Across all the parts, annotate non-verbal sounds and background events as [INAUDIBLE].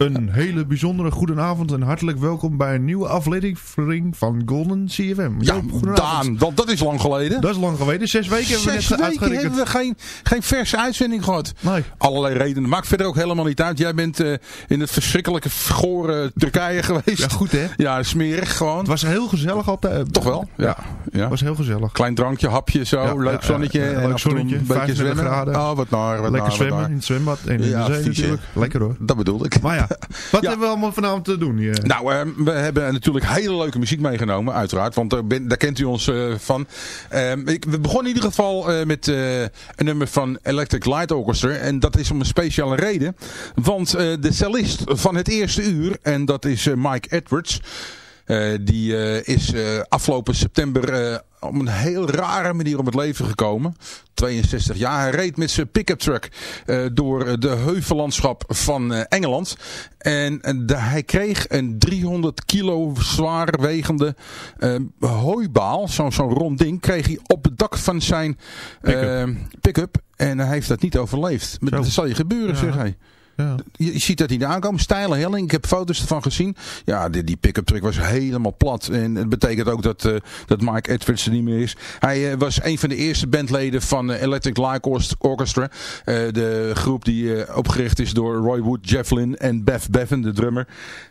Een hele bijzondere goedenavond en hartelijk welkom bij een nieuwe aflevering van Golden CFM. Ja, Daan, dat, dat is lang geleden. Dat is lang geleden. Zes weken Zes hebben we net hebben we geen, geen verse uitzending gehad. Nee. Allerlei redenen. Maakt verder ook helemaal niet uit. Jij bent uh, in het verschrikkelijke, gore Turkije geweest. Ja, goed hè? Ja, smerig gewoon. Het was heel gezellig altijd. Toch wel? Ja. ja. Het was heel gezellig. Klein drankje, hapje zo, Ja, leuk ja, zonnetje. ja, leuk zonnetje, een beetje 25 zwemmen. graden. Oh, wat naar, wat Lekker naar, zwemmen naar. in het zwembad en in Ja, de zee natuurlijk. Lekker hoor. Dat bedoel ik. Maar ja, [LAUGHS] wat hebben we allemaal vanavond te doen hier? Nou, eh, we hebben natuurlijk hele leuke muziek meegenomen, uiteraard. Want daar, ben- daar kent u ons eh, van. Ehm, ik, we begonnen in ieder geval eh, met een nummer van Electric Light Orchestra. En dat is om een speciale reden. Want de cellist van het eerste uur, en dat is Mike Edwards... eh, die eh, is eh, afgelopen september op een heel rare manier om het leven gekomen. 62 jaar. Hij reed met zijn pick-up truck door de heuvellandschap van Engeland. En de- hij kreeg een 300 kilo zwaar wegende hooibaal, zo'n zo'n rond ding, kreeg hij op het dak van zijn pick-up. en hij heeft dat niet overleefd. Maar Zo. dat zal je gebeuren, Ja. zeg hij. Je, ziet dat niet aankomen. Steile helling. Ik heb foto's ervan gezien. Ja, die, die pick-up truck was helemaal plat. En het betekent ook dat, eh, dat Mike Edwards er niet meer is. Hij eh, was een van de eerste bandleden van eh, Electric Light Orchest- Orchestra. De groep die opgericht is door Roy Wood, Jeff Lynne en Bev Bevan, de drummer.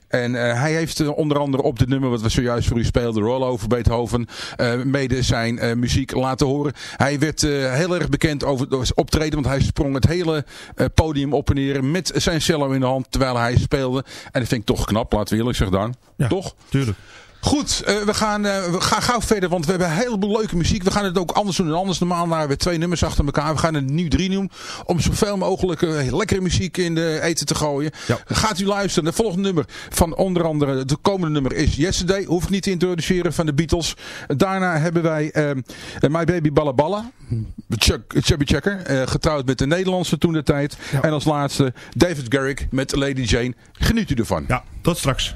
En eh, hij heeft eh, onder andere op dit nummer wat we zojuist voor u speelden, Roll Over Beethoven, eh, mede zijn muziek laten horen. Hij werd heel erg bekend over door zijn optreden, want hij sprong het hele podium op en neer met zijn cello in de hand terwijl hij speelde. En dat vind ik toch knap, laten we eerlijk zeggen dan. Ja. Toch? Tuurlijk. Goed, eh, we, gaan, eh, we gaan gauw verder, want we hebben een heleboel leuke muziek. We gaan het ook anders doen dan anders. Normaal waren we twee nummers achter elkaar. We gaan het nu drie doen, om zoveel mogelijk eh, lekkere muziek in de eten te gooien. Ja. Gaat u luisteren. De volgende nummer van onder andere, de komende nummer is Yesterday. Hoef ik niet te introduceren van de Beatles. Daarna hebben wij My Baby Balla Balla. Chuck, Chubby Checker, getrouwd met de Nederlandse toen de tijd. Ja. En als laatste David Garrick met Lady Jane. Geniet u ervan. Ja, tot straks.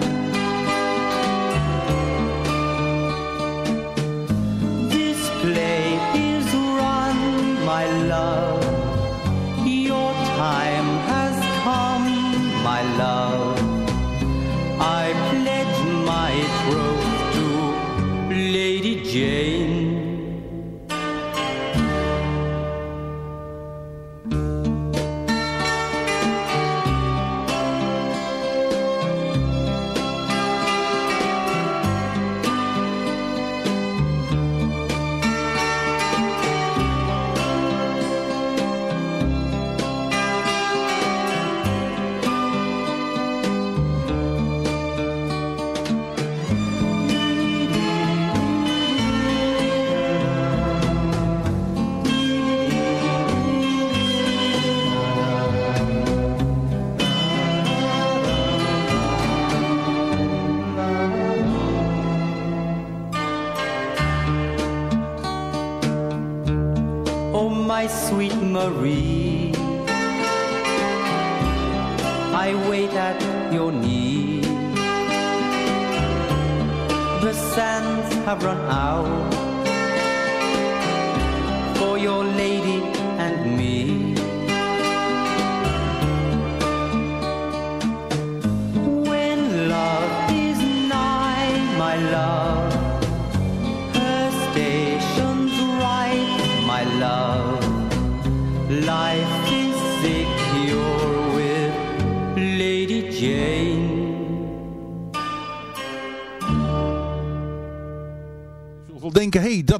Love.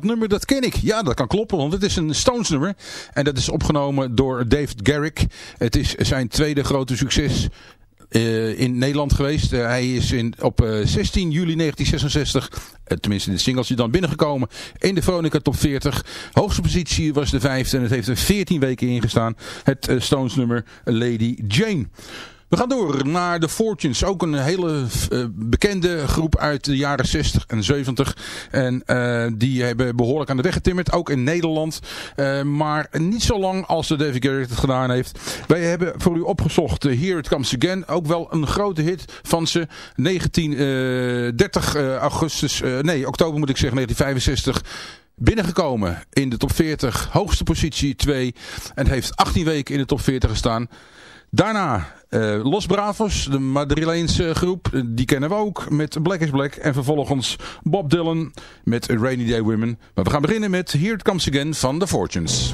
Nummer dat ken ik. Ja, dat kan kloppen, want het is een Stones nummer. En dat is opgenomen door David Garrick. Het is zijn tweede grote succes eh, in Nederland geweest. Eh, hij is in, op eh, 16 juli 1966, eh, tenminste in de singles, dan binnengekomen in de Veronica Top 40. Hoogste positie was de vijfde en het heeft er 14 weken ingestaan. Het eh, Stones nummer Lady Jane. We gaan door naar de Fortunes. Ook een hele eh, bekende groep uit de jaren 60 en 70. En uh, die hebben behoorlijk aan de weg getimmerd. Ook in Nederland. Uh, maar niet zo lang als de David Garrett het gedaan heeft. Wij hebben voor u opgezocht Here It Comes Again. Ook wel een grote hit van ze. 1930 augustus, nee oktober moet ik zeggen, 1965 binnengekomen in de top 40, hoogste positie 2. En heeft 18 weken in de top 40 gestaan. Daarna eh, Los Bravos, de Madrileense groep, die kennen we ook met Black is Black. En vervolgens Bob Dylan met Rainy Day Women. Maar we gaan beginnen met Here It Comes Again van The Fortunes.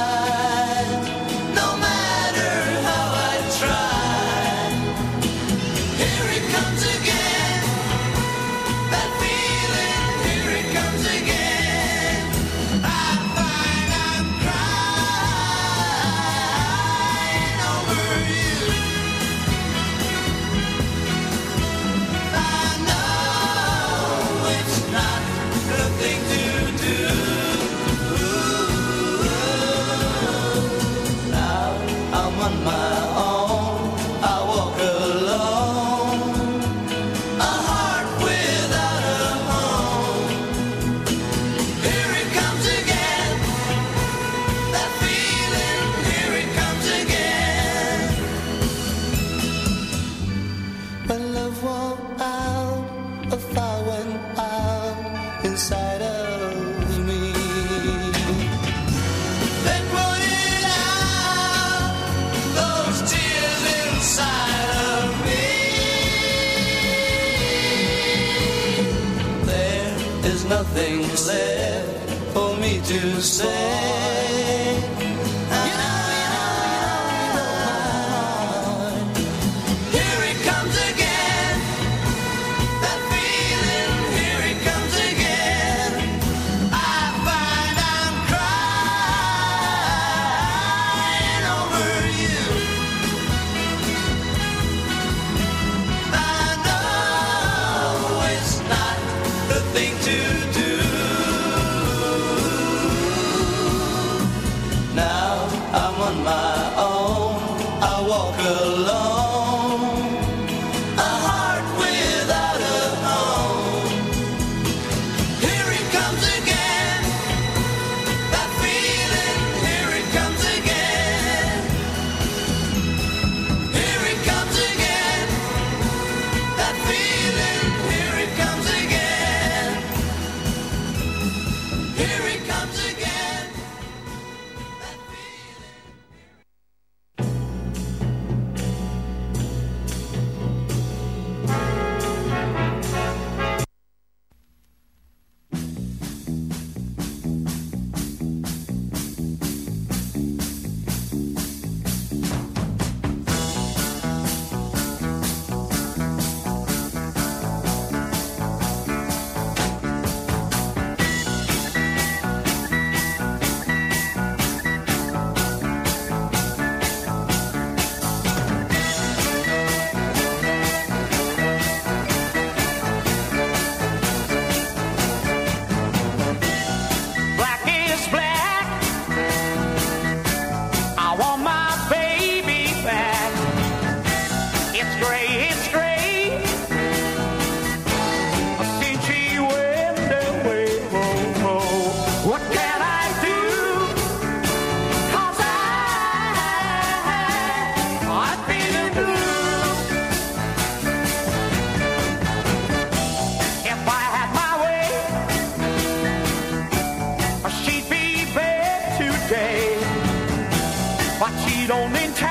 don't intend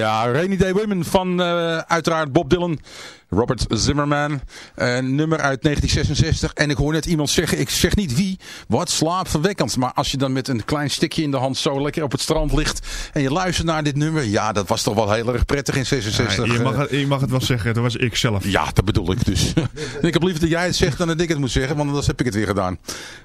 Ja, Rainy Day Women van eh, uiteraard Bob Dylan, Robert Zimmerman. Een nummer uit 1966. En ik hoor net iemand zeggen, ik zeg niet wie, wat slaapverwekkend. Maar als je dan met een klein stikje in de hand zo lekker op het strand ligt en je luistert naar dit nummer. Ja, dat was toch wel heel erg prettig in 66. Ja, je, mag eh. het, je mag het wel zeggen, dat was ik zelf. Ja, dat bedoel ik dus. [LAUGHS] ik heb liever dat jij het zegt dan dat ik het moet zeggen, want anders heb ik het weer gedaan.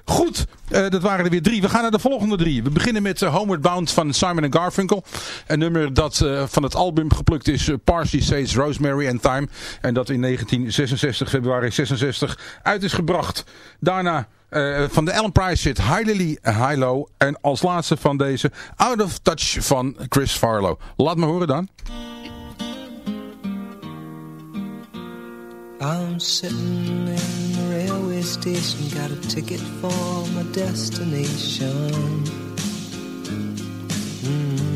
Goed, eh, dat waren er weer drie. We gaan naar de volgende drie. We beginnen met eh, Homeward Bound van Simon Garfunkel. Een nummer dat van het album geplukt is, Parsley, Sage, Rosemary and Thyme. En dat in 1966, februari 66, uit is gebracht. Daarna eh, van de Ellen Price zit High Lily, High Low. En als laatste van deze Out of Touch van Chris Farlow. Laat me horen dan. I'm sitting in the railway station, got a ticket for my destination. Mm.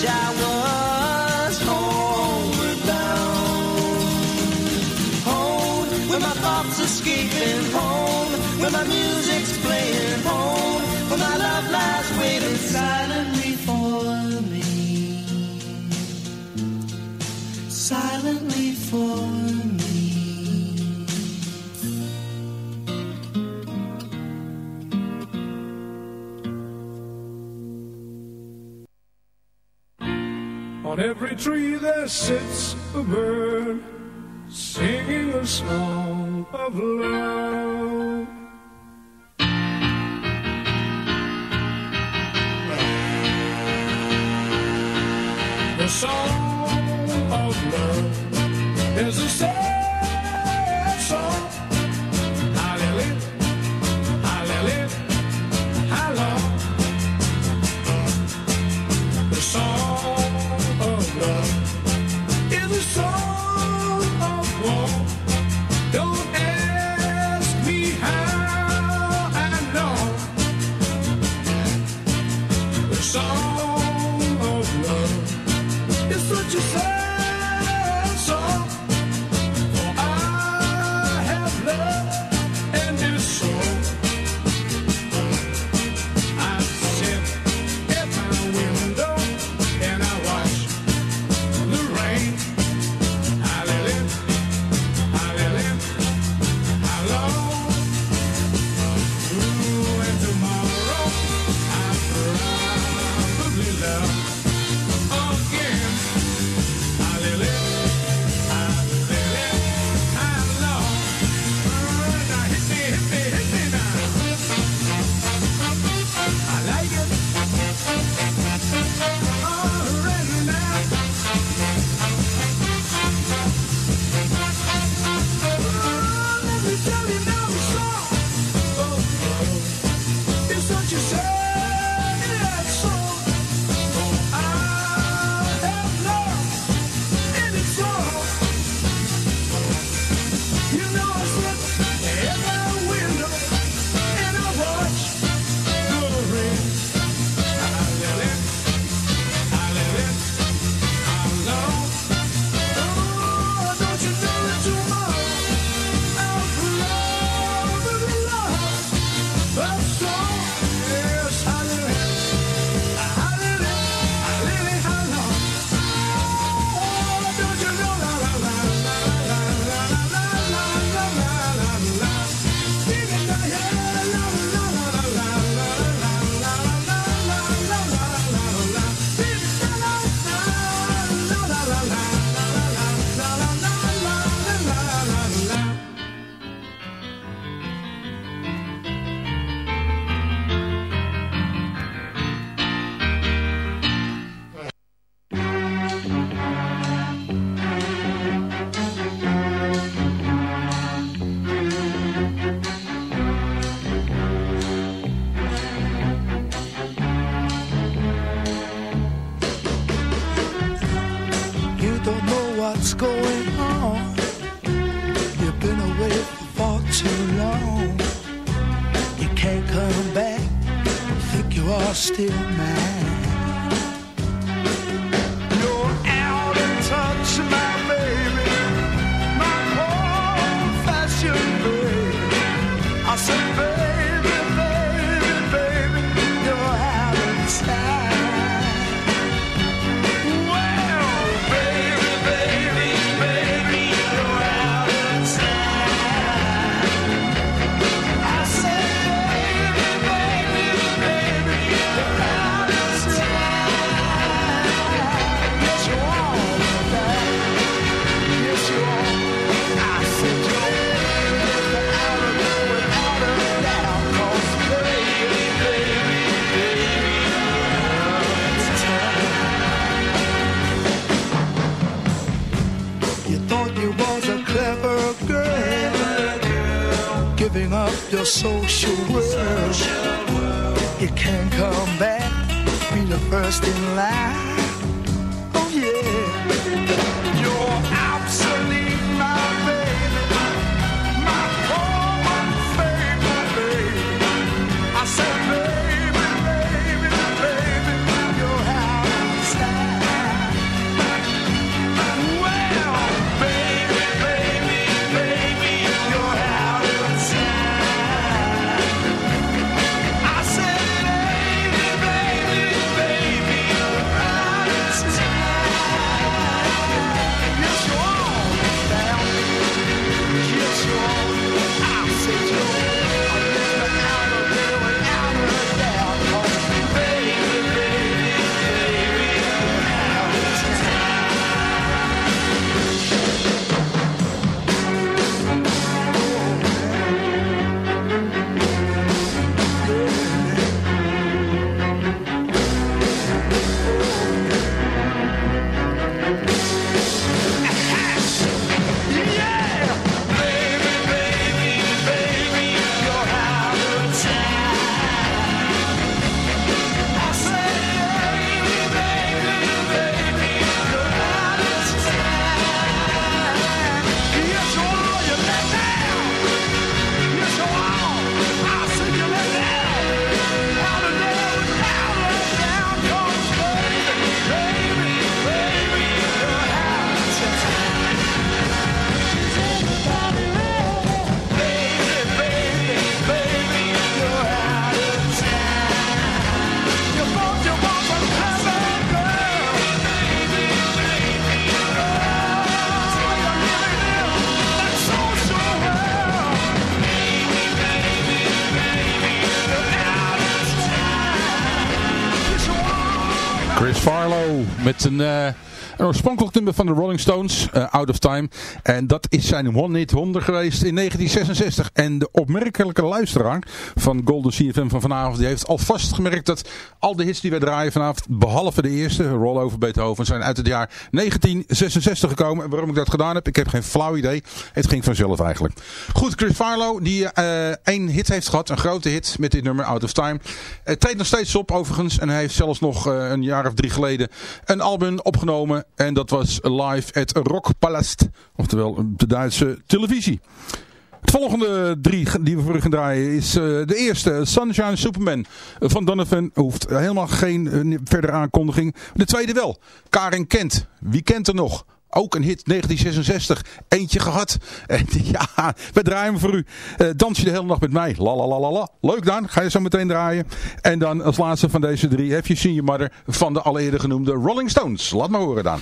Wish I was homeward bound. Home, where my thoughts escaping home, where my music's playing home, where my love lies waiting silently for me. Silently tree there sits a bird singing a song of love. The song een oorspronkelijk nummer van de Rolling Stones, eh, Out of Time. En dat is zijn one-hit wonder geweest in 1966. En de opmerkelijke luisteraar van Golden CFM van vanavond, die heeft alvast gemerkt dat al de hits die wij draaien vanavond, behalve de eerste, Rollover Beethoven, zijn uit het jaar 1966 gekomen. En waarom ik dat gedaan heb, ik heb geen flauw idee. Het ging vanzelf eigenlijk. Goed, Chris Farlow, die eh één hit heeft gehad, een grote hit met dit nummer Out of Time. Het treedt nog steeds op overigens. En hij heeft zelfs nog eh, een jaar of drie geleden een album opgenomen. En dat was live at Rockpalast. Oftewel de Duitse televisie. Het volgende drie die we voor u gaan draaien is eh, de eerste, Sunshine Superman van Donovan. Hoeft helemaal geen eh, verdere aankondiging. De tweede wel, Karin Kent. Wie kent er nog? Ook een hit 1966. Eentje gehad. [LAUGHS] En ja, we draaien hem voor u. Eh, dans je de hele nacht met mij. La la la la la. Leuk dan. Ga je zo meteen draaien. En dan als laatste van deze drie heb je Seen Your Mother van de al eerder genoemde Rolling Stones. Laat maar horen dan.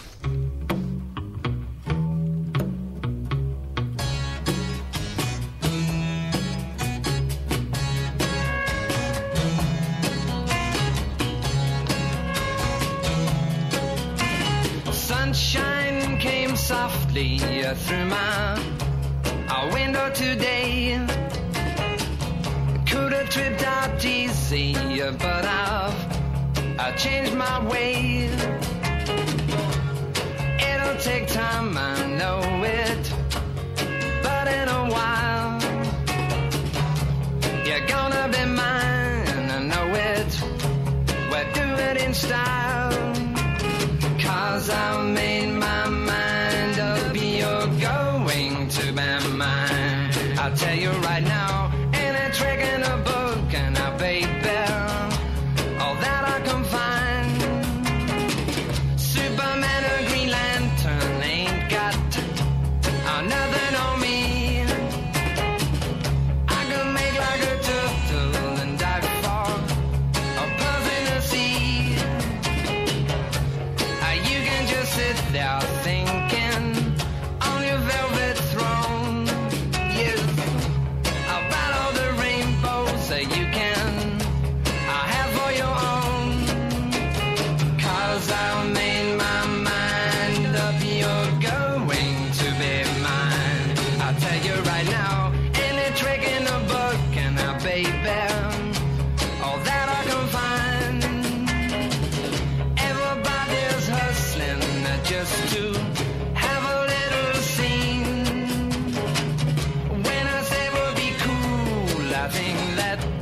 Through my window today. Could have tripped out easy, but I've I changed my ways. It'll take time, nothing that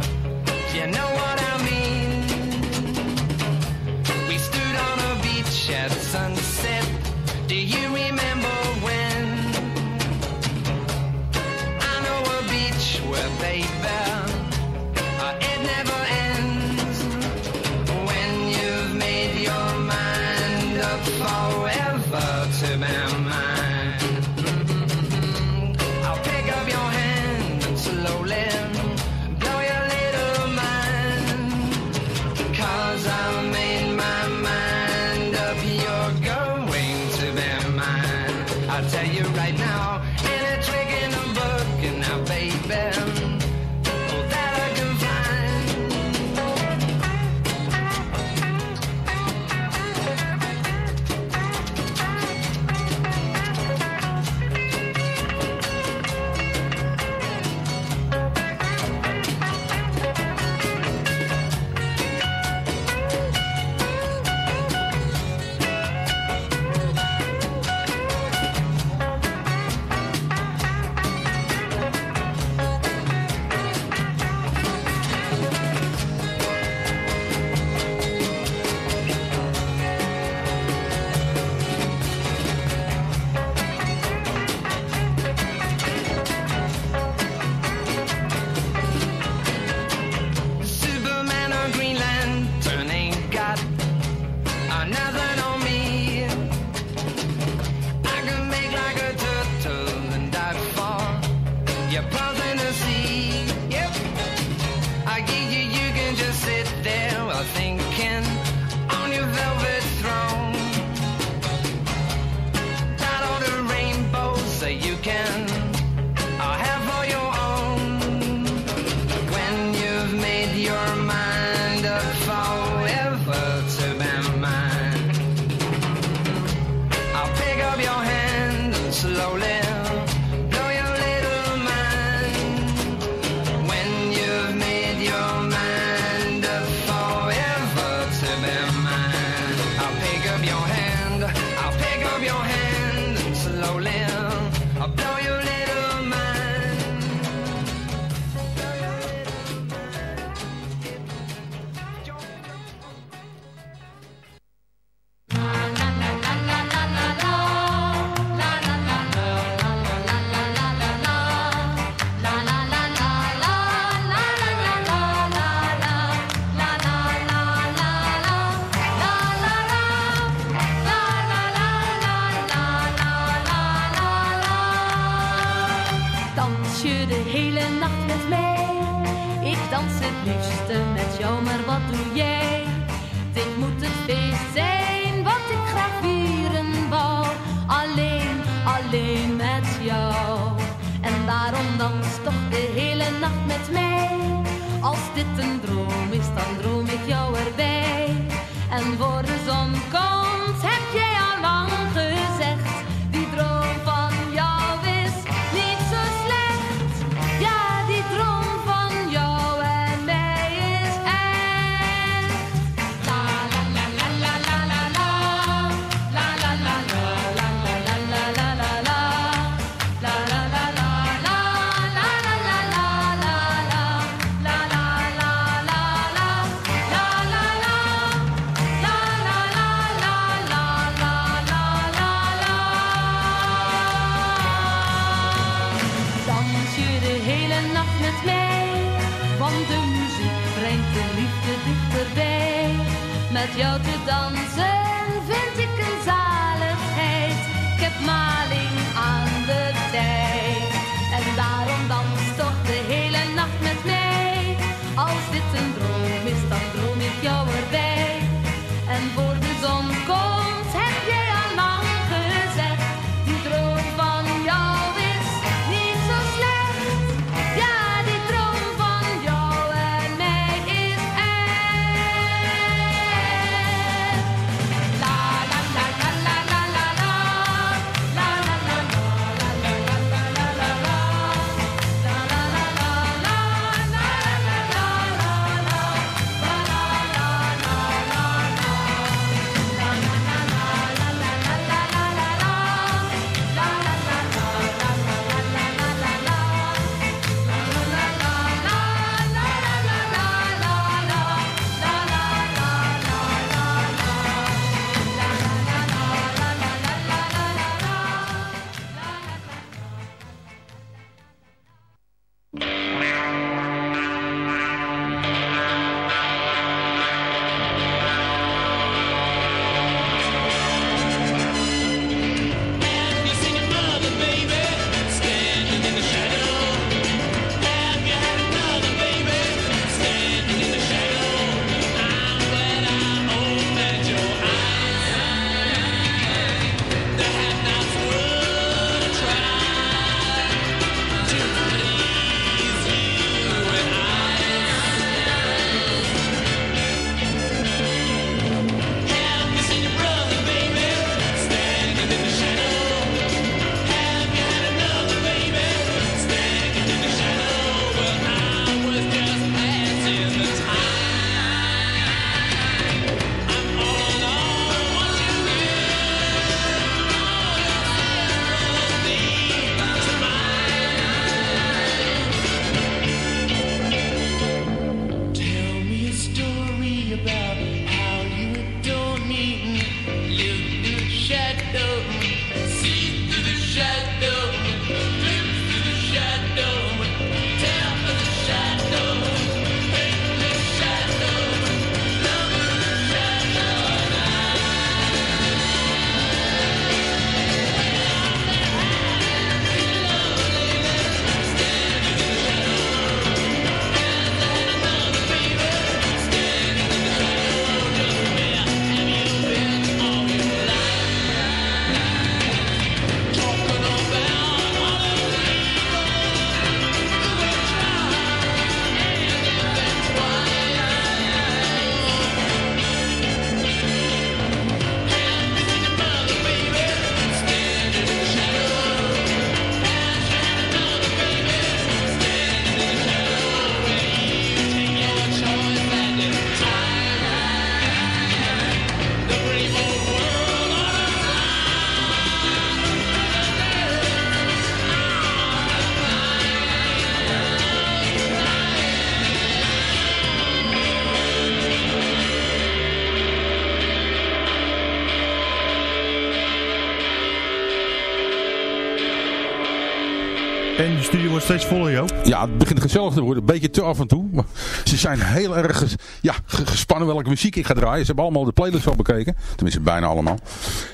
En de studio wordt steeds voller, Joop. Ja, het begint gezellig te worden. Een beetje te af en toe. Maar ze zijn heel erg ja, ge- gespannen welke muziek ik ga draaien. Ze hebben allemaal de playlist al bekeken. Tenminste, bijna allemaal.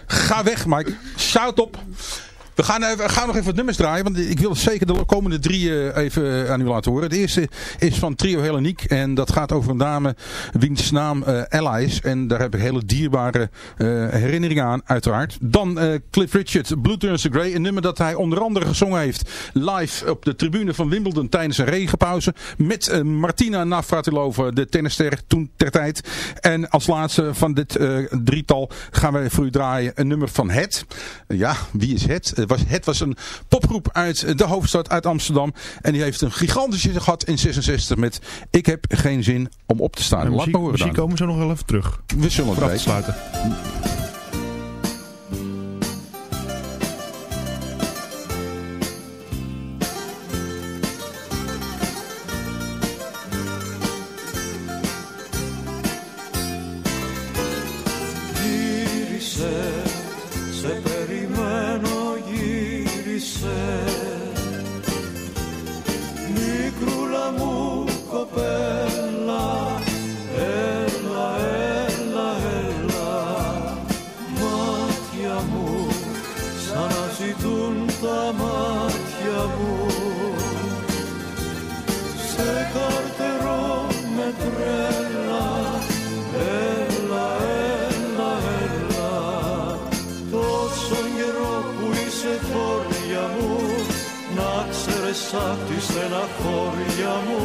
Ga weg, Mike. Shout op. We gaan, eh, gaan nog even wat nummers draaien. Want ik wil zeker de komende drie eh, even aan u laten horen. Het eerste is van Trio Heleniek. En dat gaat over een dame wiens naam eh, Ella is. En daar heb ik hele dierbare eh, herinneringen aan, uiteraard. Dan eh, Cliff Richard, Blue Turns to Grey. Een nummer dat hij onder andere gezongen heeft live op de tribune van Wimbledon tijdens een regenpauze. Met eh, Martina Navratilova, de tennisster toen ter tijd. En als laatste van dit eh, drietal gaan wij voor u draaien een nummer van Het. Ja, wie is Het? Het was, het was een popgroep uit de hoofdstad, uit Amsterdam. En die heeft een gigantische gehad in 66 met Ik heb geen zin om op te staan. Laat me horen dan. komen zo nog wel even terug. We zullen het sluiten. Ξέρεις απ' τη στεναχώρια μου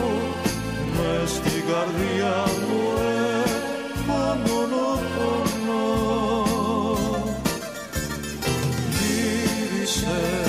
Μες στην καρδιά μου ε, πονώ, πονώ Γύρισε,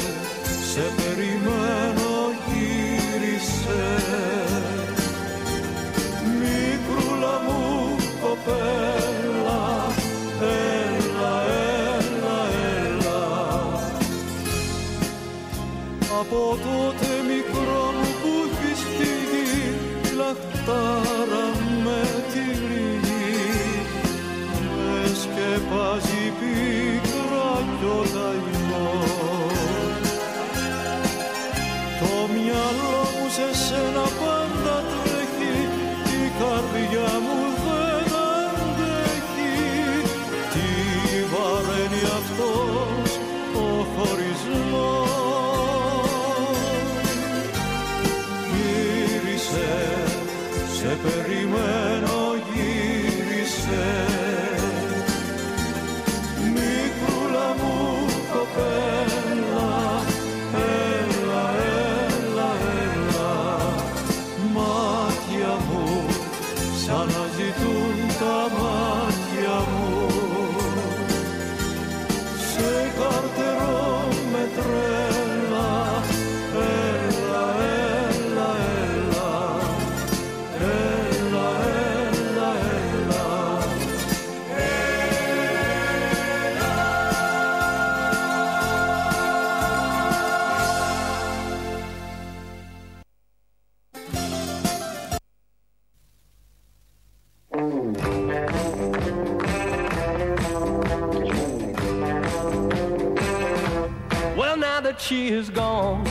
she is gone,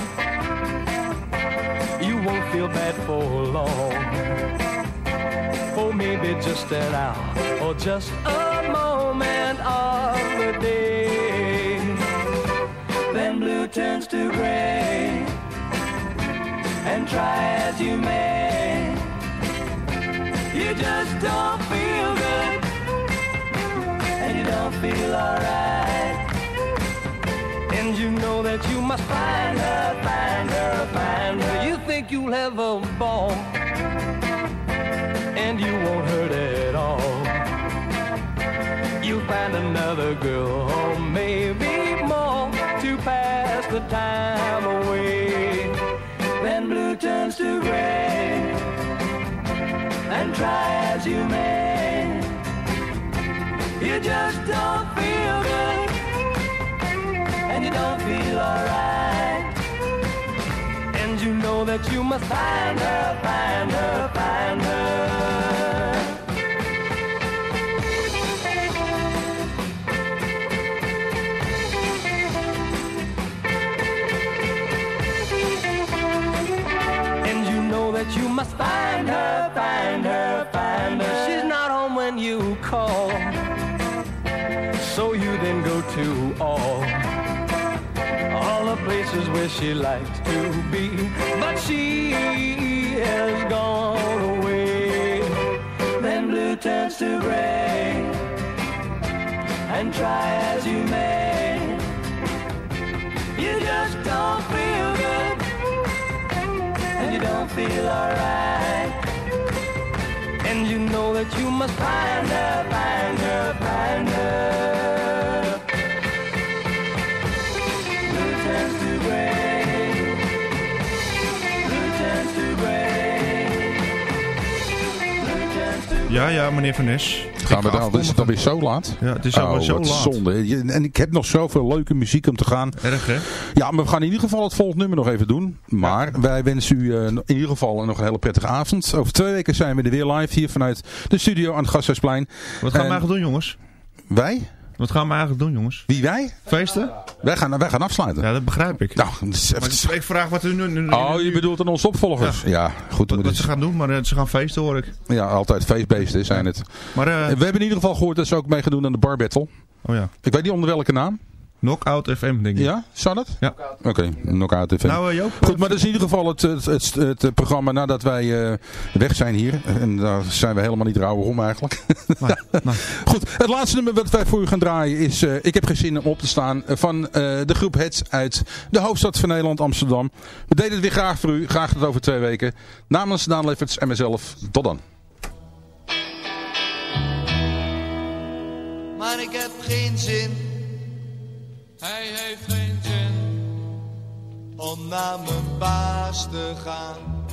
you won't feel bad for long. For maybe just an hour or just a moment of the day. Then blue turns to gray, and try as you may, you just don't feel good, and you don't feel alright. And you know that you must find her, find her, find her. You think you'll have a ball, and you won't hurt at all. You'll find another girl, or maybe more, to pass the time away. Then blue turns to gray, and try as you may, you just don't you feel alright. And you know that you must find her, find her. Where she likes to be. But she has gone away. Then blue turns to gray. And try as you may, you just don't feel good. And you don't feel alright. And you know that you must find her, find her, find her. Ja, ja, meneer Van Nes. Gaan we dan, is het alweer zo laat? Ja, het is alweer oh, zo wat laat. zonde. En ik heb nog zoveel leuke muziek om te gaan. Erg, hè? Ja, maar we gaan in ieder geval het volgende nummer nog even doen. Maar wij wensen u eh, in ieder geval nog een hele prettige avond. Over twee weken zijn we er weer live hier vanuit de studio aan het Gasthuisplein. Wat gaan we En eigenlijk doen, jongens? Wij? Wat gaan we eigenlijk doen, jongens? Wie wij? Feesten? Wij gaan, wij gaan afsluiten. Ja, dat begrijp ik. Nou, even- Maar ik vraag wat er nu... nu- nu- Oh, je bedoelt aan onze opvolgers? Ja, goed. Wat, wat ze gaan doen, maar eh, ze gaan feesten, hoor ik. ja, altijd feestbeesten zijn het. Maar, eh, we hebben in ieder geval gehoord dat ze ook mee gaan doen aan de Bar Battle. oh ja. Ik weet niet onder welke naam. Knockout FM, denk ik. Ja, zou dat? Ja. Oké, Knockout TV. Nou, Joop. Goed, maar dat is in ieder geval het, het, het, het programma nadat wij eh, weg zijn hier. En daar zijn we helemaal niet rouwig om eigenlijk. [LAUGHS] Goed, het laatste nummer wat wij voor u gaan draaien is eh, Ik heb geen zin om op te staan van eh, de groep Hets uit de hoofdstad van Nederland, Amsterdam. We deden het weer graag voor u, graag tot over twee weken. Namens Daan Lefferts en mezelf, tot dan. Maar ik heb geen zin Hij heeft geen zin. om naar mijn baas te gaan.